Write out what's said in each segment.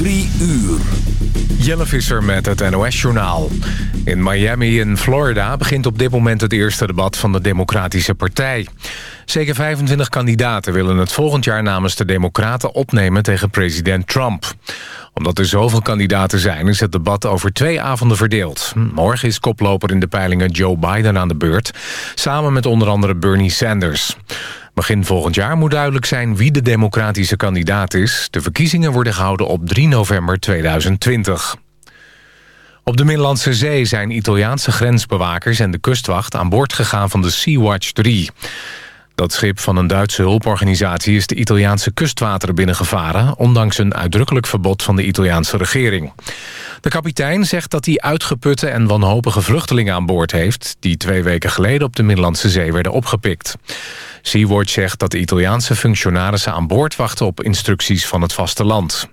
Drie uur. Jelle Visser met het NOS-journaal. In Miami in Florida begint op dit moment het eerste debat van de Democratische Partij. Zeker 25 kandidaten willen het volgend jaar namens de Democraten opnemen tegen president Trump. Omdat er zoveel kandidaten zijn is het debat over twee avonden verdeeld. Morgen is koploper in de peilingen Joe Biden aan de beurt... samen met onder andere Bernie Sanders. Begin volgend jaar moet duidelijk zijn wie de democratische kandidaat is. De verkiezingen worden gehouden op 3 november 2020. Op de Middellandse Zee zijn Italiaanse grensbewakers en de kustwacht... aan boord gegaan van de Sea-Watch 3. Dat schip van een Duitse hulporganisatie is de Italiaanse kustwateren binnengevaren... ondanks een uitdrukkelijk verbod van de Italiaanse regering. De kapitein zegt dat hij uitgeputte en wanhopige vluchtelingen aan boord heeft... die twee weken geleden op de Middellandse Zee werden opgepikt. Sea-Watch zegt dat de Italiaanse functionarissen aan boord wachten op instructies van het vasteland.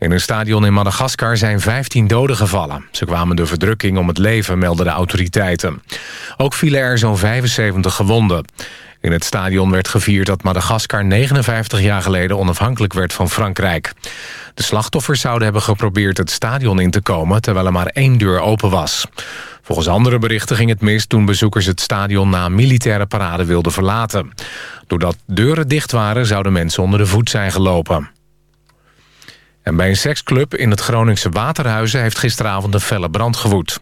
In een stadion in Madagaskar zijn 15 doden gevallen. Ze kwamen de verdrukking om het leven, melden de autoriteiten. Ook vielen er zo'n 75 gewonden. In het stadion werd gevierd dat Madagaskar 59 jaar geleden onafhankelijk werd van Frankrijk. De slachtoffers zouden hebben geprobeerd het stadion in te komen... terwijl er maar één deur open was. Volgens andere berichten ging het mis toen bezoekers het stadion... na militaire parade wilden verlaten. Doordat deuren dicht waren zouden mensen onder de voet zijn gelopen. En bij een seksclub in het Groningse Waterhuizen... heeft gisteravond een felle brand gewoed.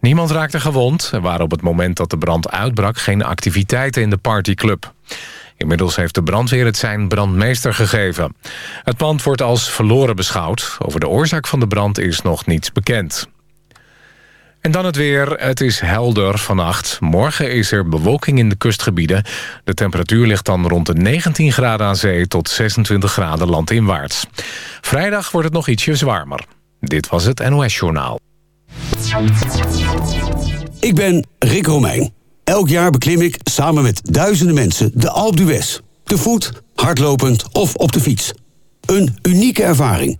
Niemand raakte gewond. Er waren op het moment dat de brand uitbrak... geen activiteiten in de partyclub. Inmiddels heeft de brandweer het zijn brandmeester gegeven. Het pand wordt als verloren beschouwd. Over de oorzaak van de brand is nog niets bekend. En dan het weer. Het is helder vannacht. Morgen is er bewolking in de kustgebieden. De temperatuur ligt dan rond de 19 graden aan zee... tot 26 graden landinwaarts. Vrijdag wordt het nog ietsje warmer. Dit was het NOS Journaal. Ik ben Rick Romeijn. Elk jaar beklim ik samen met duizenden mensen de Alpe d'Huez. Te voet, hardlopend of op de fiets. Een unieke ervaring.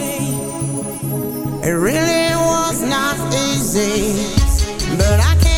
It really was not easy. But I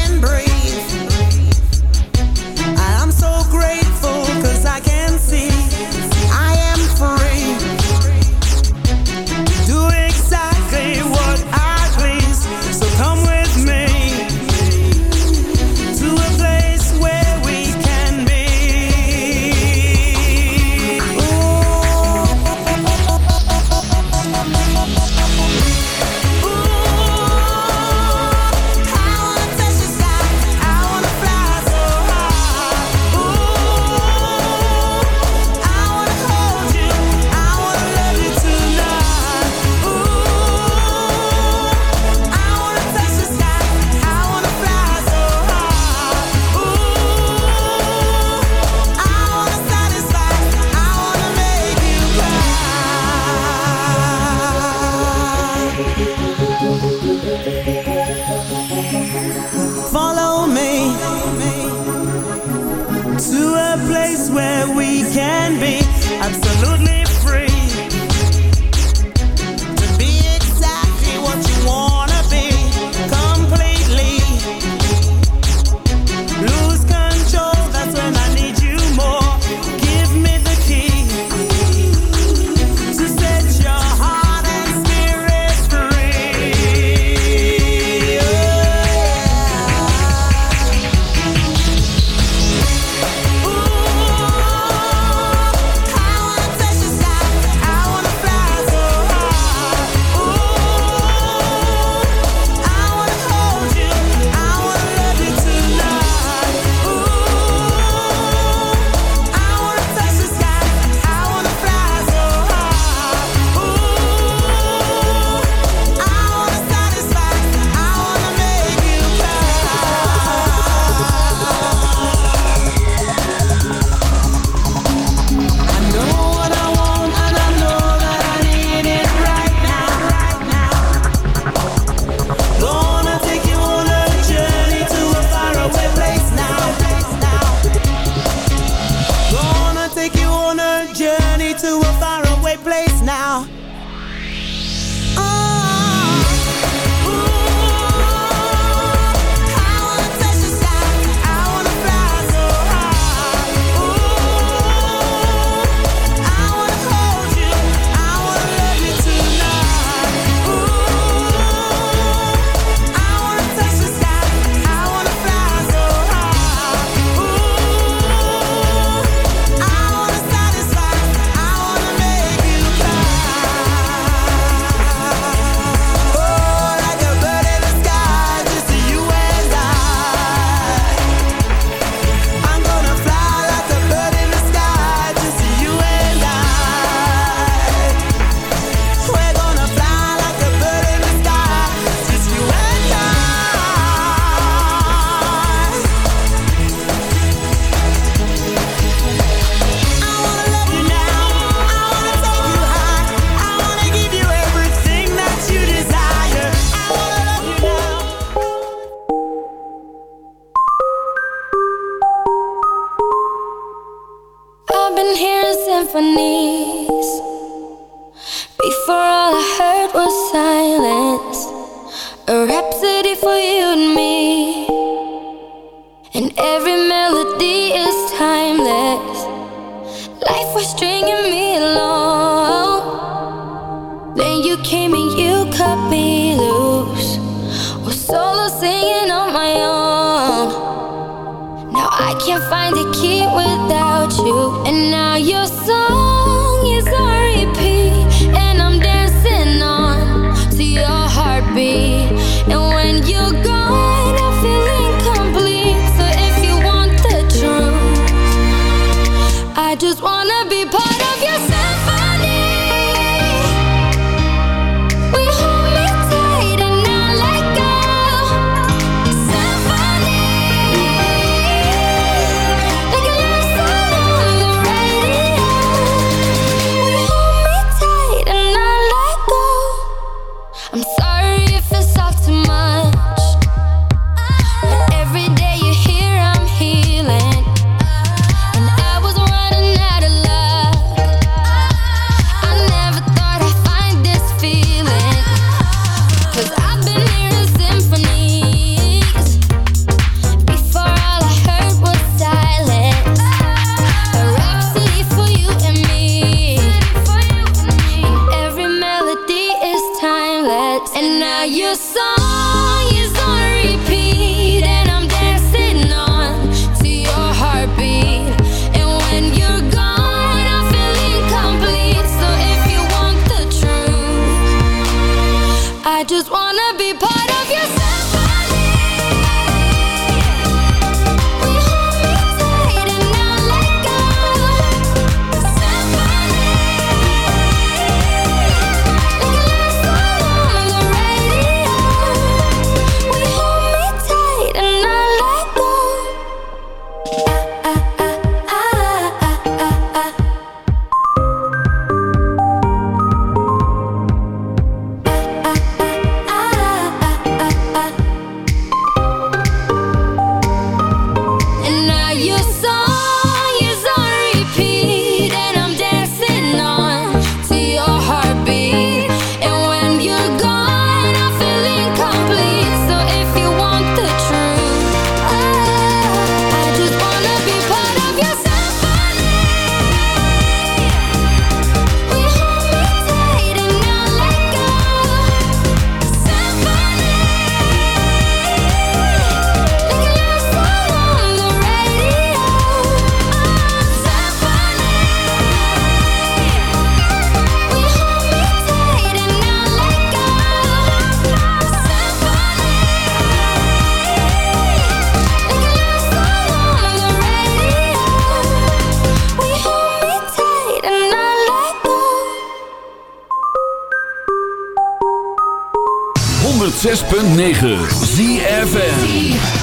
106.9 ZFN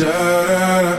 Bad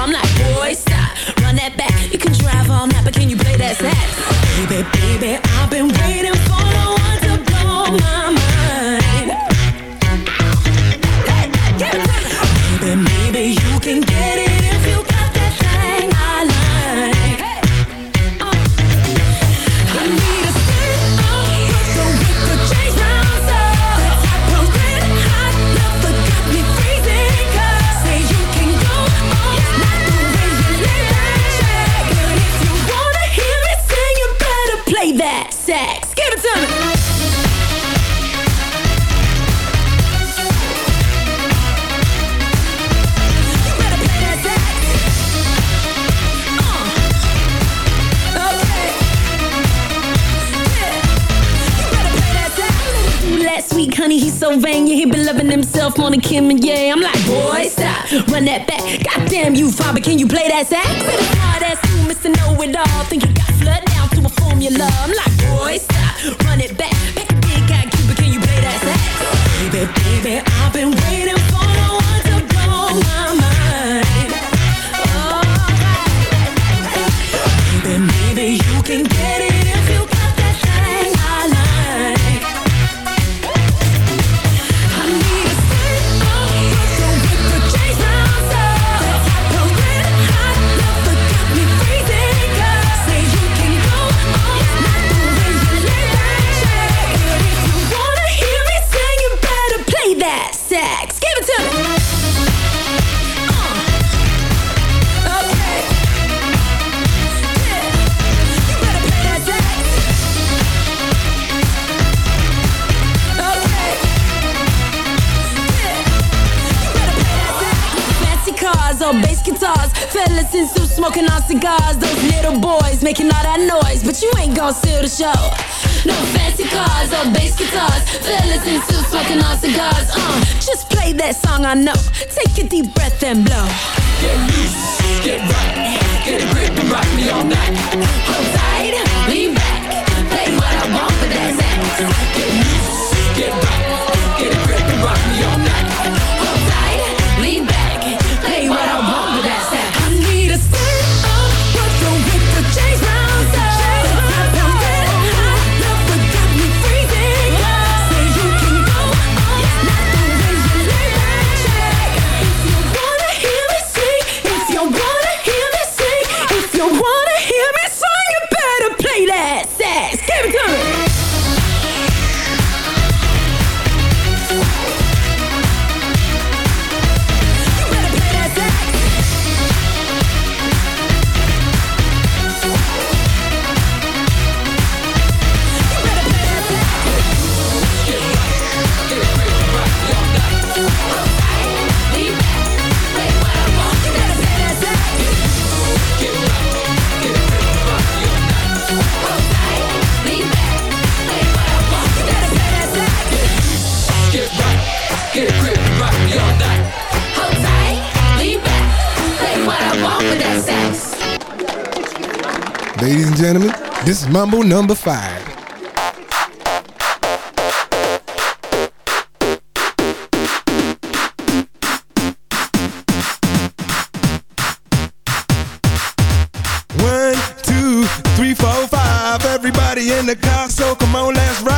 I'm like, Or bass guitars, fellas in suits smoking on cigars. Those little boys making all that noise, but you ain't gon' steal the show. No fancy cars or bass guitars. Fellas in suits smoking on cigars. Uh, just play that song I know. Take a deep breath and blow. Get loose, get right, get a grip and rock me all night. Hold tight, lean back, play what I want for that sax. Ladies and gentlemen, this is Mambo number five. One, two, three, four, five. Everybody in the car, so come on, let's ride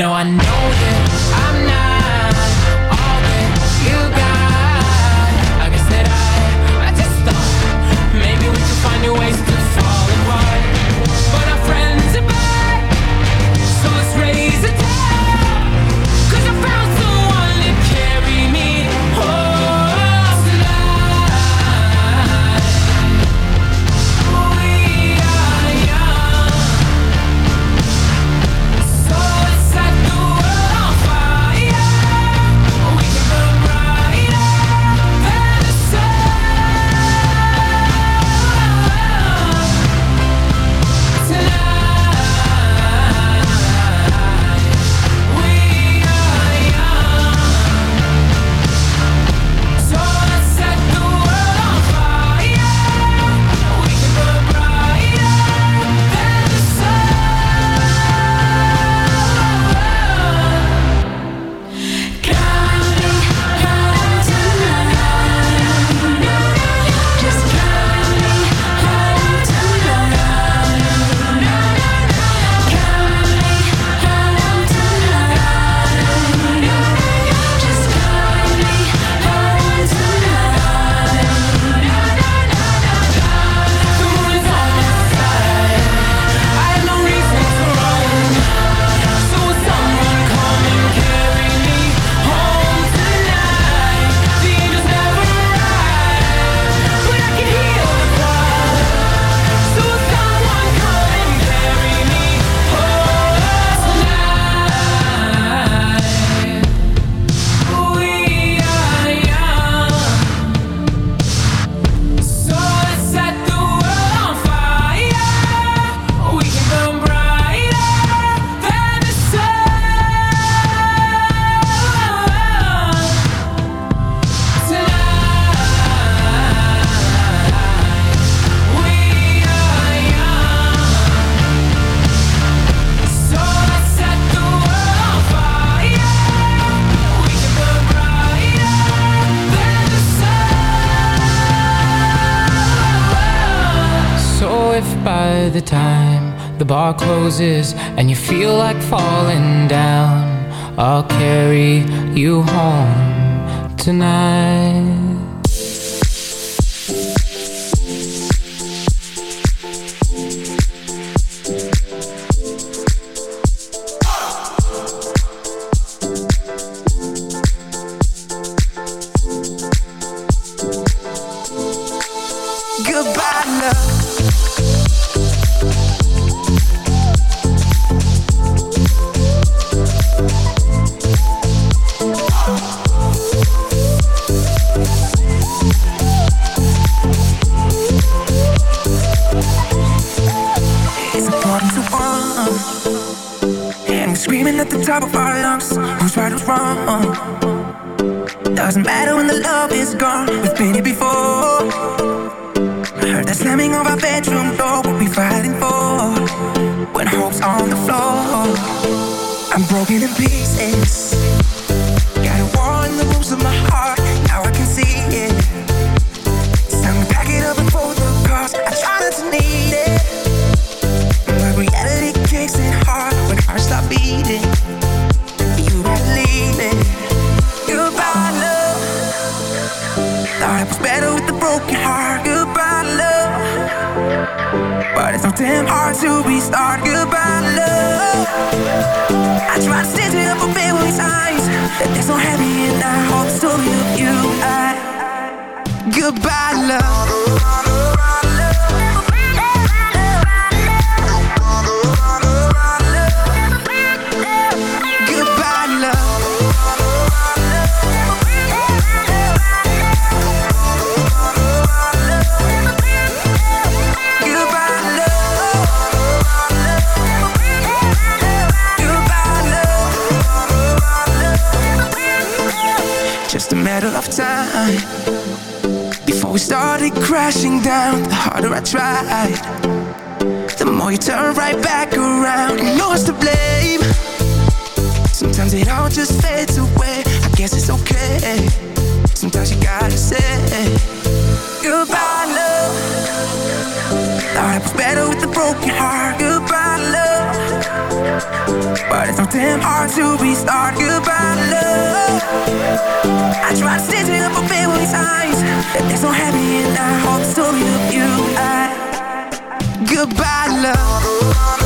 No, I know Just a matter of time before we started crashing down. The harder I tried, the more you turn right back around. You know it's to blame. Sometimes it all just fades away. I guess it's okay. Sometimes you gotta say goodbye, love. It was better with a broken heart. Goodbye. But it's so damn hard to restart. Goodbye, love. I tried to stitch it up a billion times. There's no happy and I hope the story of you. I, goodbye, love.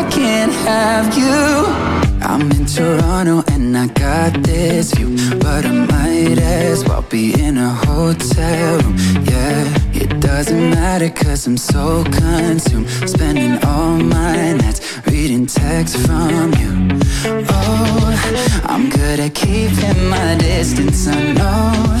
I can't have you? I'm in Toronto and I got this view, but I might as well be in a hotel room. Yeah, it doesn't matter cause I'm so consumed, spending all my nights reading texts from you. Oh, I'm good at keeping my distance. I know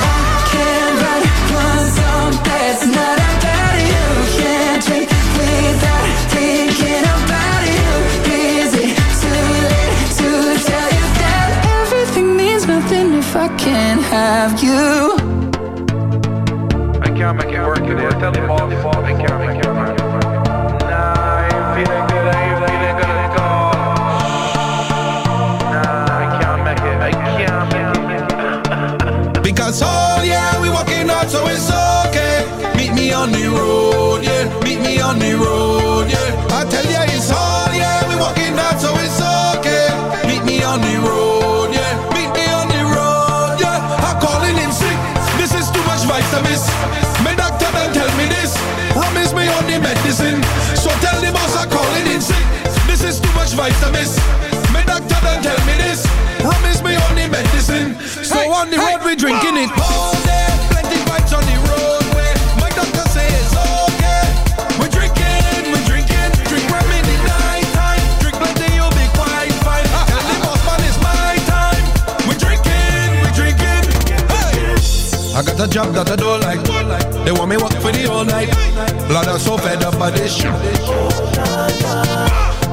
have you. I can't make it work. I can't make it work. doctor tell me this. Rum is only medicine. So hey, on the hey, road we drinking it all day. Plenty fights on the roadway. My doctor say it's okay. We drinking, we drinking, drink rum in the. Drink plenty, you'll be quite fine. The boss man it's my time. We drinking, we drinking. I got a job that I don't like. They want me work for the all night. Blood I'm so fed up by this shit.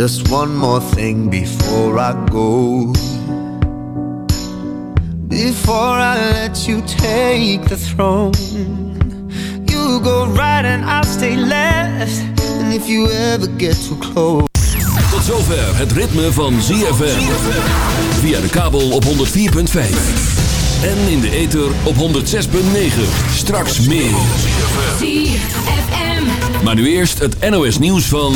Just one more thing before I go. Before I let you take the throne, you go right and I'll stay left. And if you ever get too close. Tot zover het ritme van ZFM. Via de kabel op 104.5. En in de ether op 106.9. Straks meer. ZFM. Maar nu eerst het NOS-nieuws van.